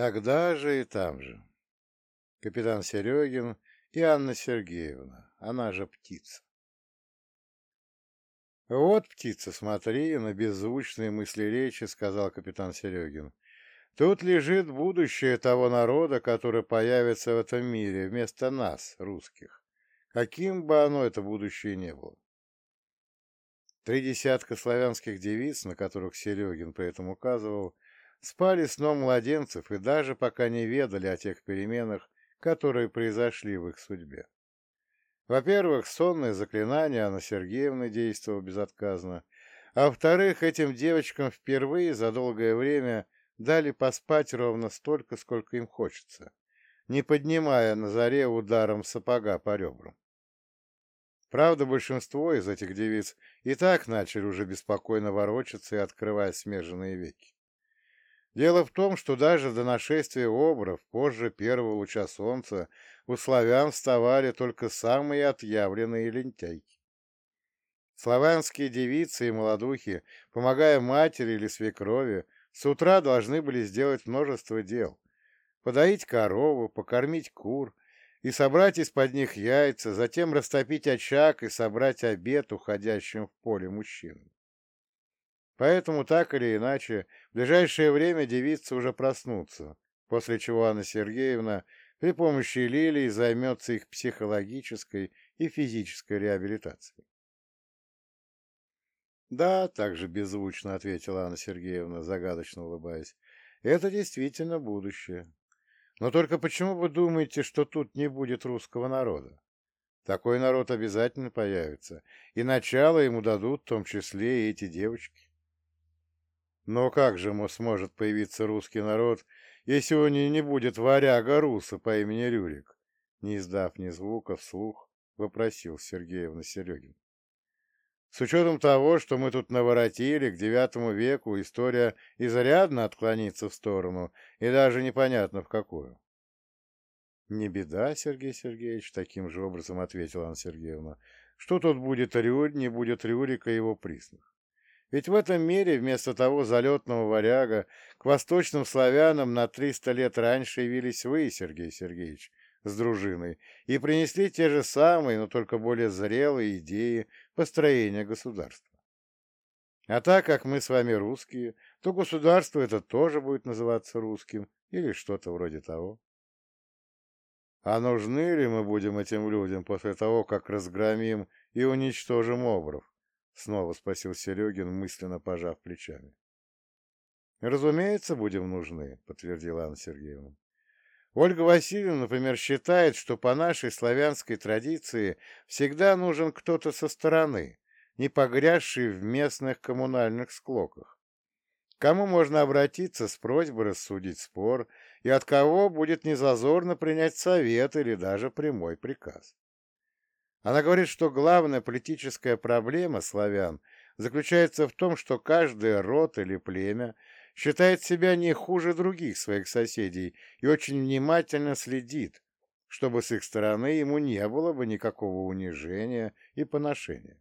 Тогда же и там же. Капитан Серегин и Анна Сергеевна, она же птица. «Вот, птица, смотри, на беззвучные мысли речи», — сказал капитан Серегин. «Тут лежит будущее того народа, который появится в этом мире вместо нас, русских, каким бы оно это будущее ни было». Три десятка славянских девиц, на которых Серегин при этом указывал, спали сном младенцев и даже пока не ведали о тех переменах, которые произошли в их судьбе. Во-первых, сонное заклинание Анны Сергеевны действовало безотказно, а во-вторых, этим девочкам впервые за долгое время дали поспать ровно столько, сколько им хочется, не поднимая на заре ударом сапога по ребрам. Правда, большинство из этих девиц и так начали уже беспокойно ворочаться и открывать смеженные веки. Дело в том, что даже до нашествия обров, позже первого луча солнца, у славян вставали только самые отъявленные лентяйки. Славянские девицы и молодухи, помогая матери или свекрови, с утра должны были сделать множество дел. Подоить корову, покормить кур и собрать из-под них яйца, затем растопить очаг и собрать обед уходящим в поле мужчинам. Поэтому, так или иначе, в ближайшее время девицы уже проснутся, после чего Анна Сергеевна при помощи лилии займется их психологической и физической реабилитацией. «Да», — также беззвучно ответила Анна Сергеевна, загадочно улыбаясь, — «это действительно будущее. Но только почему вы думаете, что тут не будет русского народа? Такой народ обязательно появится, и начало ему дадут в том числе и эти девочки. Но как же сможет появиться русский народ, если у него не будет варяга руса по имени Рюрик? Не издав ни звука вслух, вопросил Сергеевна Серегин. С учетом того, что мы тут наворотили, к девятому веку история изрядно отклонится в сторону, и даже непонятно в какую. «Не беда, Сергей Сергеевич», — таким же образом ответила Анна Сергеевна. «Что тут будет Рюрь, не будет Рюрика и его приснах? Ведь в этом мире вместо того залетного варяга к восточным славянам на триста лет раньше явились вы, Сергей Сергеевич, с дружиной, и принесли те же самые, но только более зрелые идеи построения государства. А так как мы с вами русские, то государство это тоже будет называться русским или что-то вроде того. А нужны ли мы будем этим людям после того, как разгромим и уничтожим обров? Снова спросил Серегин, мысленно пожав плечами. «Разумеется, будем нужны», — подтвердила Анна Сергеевна. Ольга Васильевна, например, считает, что по нашей славянской традиции всегда нужен кто-то со стороны, не погрязший в местных коммунальных склоках. Кому можно обратиться с просьбой рассудить спор, и от кого будет незазорно принять совет или даже прямой приказ. Она говорит, что главная политическая проблема славян заключается в том, что каждый род или племя считает себя не хуже других своих соседей и очень внимательно следит, чтобы с их стороны ему не было бы никакого унижения и поношения.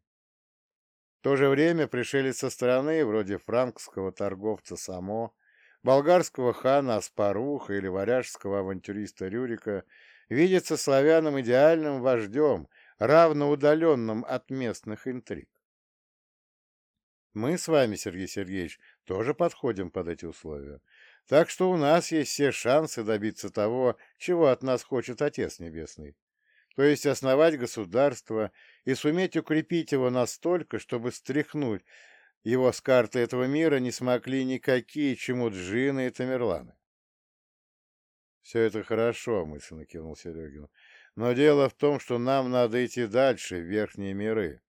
В то же время пришелец со стороны, вроде франкского торговца Само, болгарского хана Аспаруха или варяжского авантюриста Рюрика, видится славянам идеальным вождем, равноудаленным от местных интриг. Мы с вами, Сергей Сергеевич, тоже подходим под эти условия. Так что у нас есть все шансы добиться того, чего от нас хочет Отец Небесный. То есть основать государство и суметь укрепить его настолько, чтобы стряхнуть его с карты этого мира не смогли никакие чемуджины и тамерланы. «Все это хорошо», — мысленно кивнул Серегин. Но дело в том, что нам надо идти дальше, в верхние миры.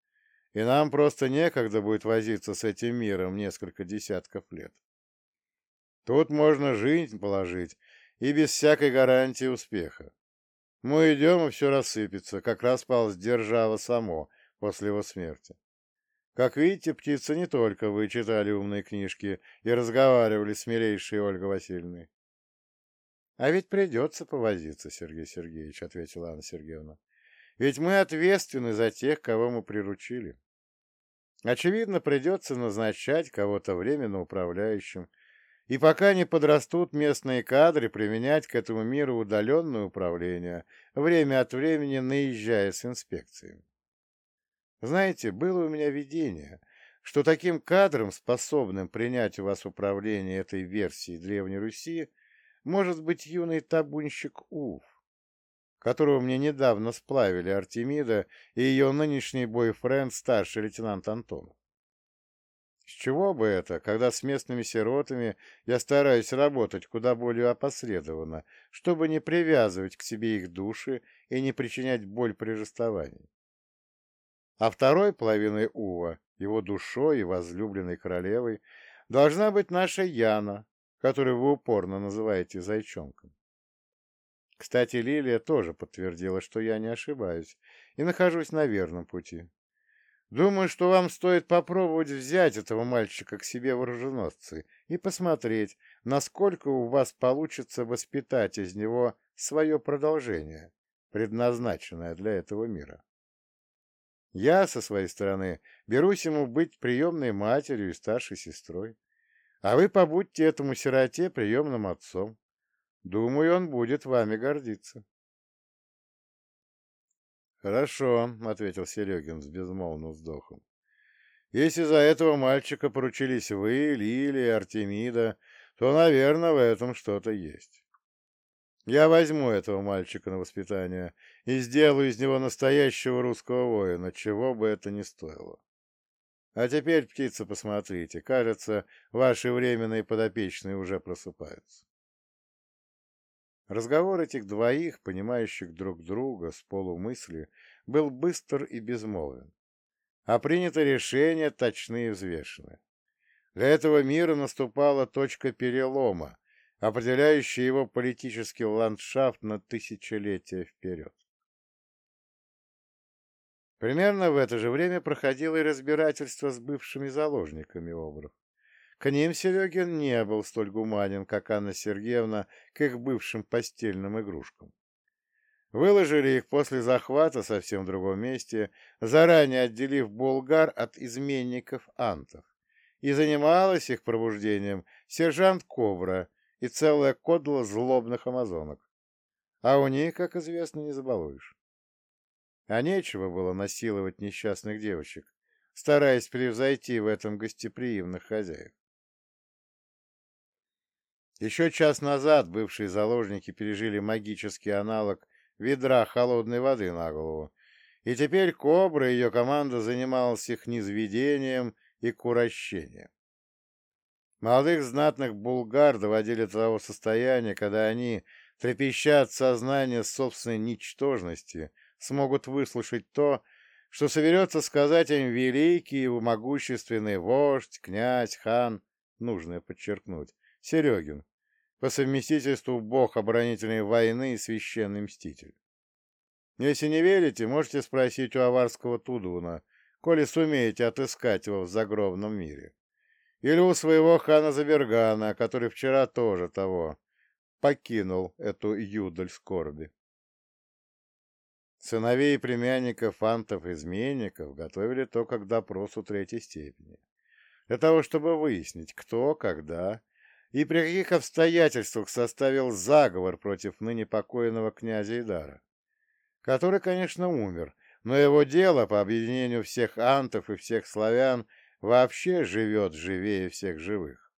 И нам просто некогда будет возиться с этим миром несколько десятков лет. Тут можно жизнь положить и без всякой гарантии успеха. Мы идем, и все рассыпется, как распалось держава само после его смерти. Как видите, птица, не только вы читали умные книжки и разговаривали с милейшей Ольгой Васильевной. А ведь придется повозиться, Сергей Сергеевич, — ответила Анна Сергеевна. Ведь мы ответственны за тех, кого мы приручили. Очевидно, придется назначать кого-то временно управляющим, и пока не подрастут местные кадры, применять к этому миру удаленное управление, время от времени наезжая с инспекциями. Знаете, было у меня видение, что таким кадром, способным принять у вас управление этой версией Древней Руси, может быть юный табунщик Уф, которого мне недавно сплавили Артемида и ее нынешний бойфренд, старший лейтенант Антонов. С чего бы это, когда с местными сиротами я стараюсь работать куда более опосредованно, чтобы не привязывать к себе их души и не причинять боль при расставании? А второй половиной Ува, его душой и возлюбленной королевой, должна быть наша Яна, которую вы упорно называете зайчонком. Кстати, Лилия тоже подтвердила, что я не ошибаюсь, и нахожусь на верном пути. Думаю, что вам стоит попробовать взять этого мальчика к себе в оруженосцы и посмотреть, насколько у вас получится воспитать из него свое продолжение, предназначенное для этого мира. Я, со своей стороны, берусь ему быть приемной матерью и старшей сестрой, а вы побудьте этому сироте приемным отцом. Думаю, он будет вами гордиться. «Хорошо», — ответил Серегин с безмолвным вздохом. «Если за этого мальчика поручились вы, Лилия, Артемида, то, наверное, в этом что-то есть. Я возьму этого мальчика на воспитание и сделаю из него настоящего русского воина, чего бы это ни стоило. А теперь, птица, посмотрите, кажется, ваши временные подопечные уже просыпаются. Разговор этих двоих, понимающих друг друга с полумысли, был быстр и безмолвен, а принято решение точны и взвешены. Для этого мира наступала точка перелома, определяющая его политический ландшафт на тысячелетия вперед. Примерно в это же время проходило и разбирательство с бывшими заложниками Обров. К ним Серегин не был столь гуманен, как Анна Сергеевна к их бывшим постельным игрушкам. Выложили их после захвата совсем в другом месте, заранее отделив булгар от изменников антов. И занималась их пробуждением сержант Кобра и целая кодла злобных амазонок. А у них, как известно, не забалуешь. А нечего было насиловать несчастных девочек, стараясь превзойти в этом гостеприимных хозяев. Еще час назад бывшие заложники пережили магический аналог ведра холодной воды на голову, и теперь Кобра и ее команда занималась их низведением и курощением. Молодых знатных булгар доводили до того состояния, когда они, трепеща от сознания собственной ничтожности, смогут выслушать то, что соберется сказать им великий и могущественный вождь, князь, хан, нужно подчеркнуть, Серегин, по совместительству бог оборонительной войны и священный мститель. Если не верите, можете спросить у аварского Тудуна, коли сумеете отыскать его в загробном мире. Или у своего хана Забергана, который вчера тоже того покинул эту юдоль скорби. Сыновей и племянников антов-изменников готовили только к допросу третьей степени, для того, чтобы выяснить, кто, когда и при каких обстоятельствах составил заговор против ныне покойного князя Идара, который, конечно, умер, но его дело по объединению всех антов и всех славян вообще живет живее всех живых.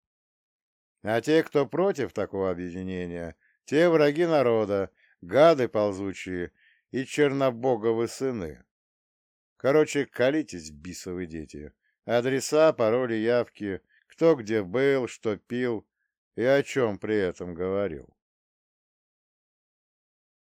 А те, кто против такого объединения, те враги народа, гады ползучие и чернобоговы сыны. Короче, колитесь, бисовые дети. Адреса, пароли, явки, кто где был, что пил, и о чем при этом говорил.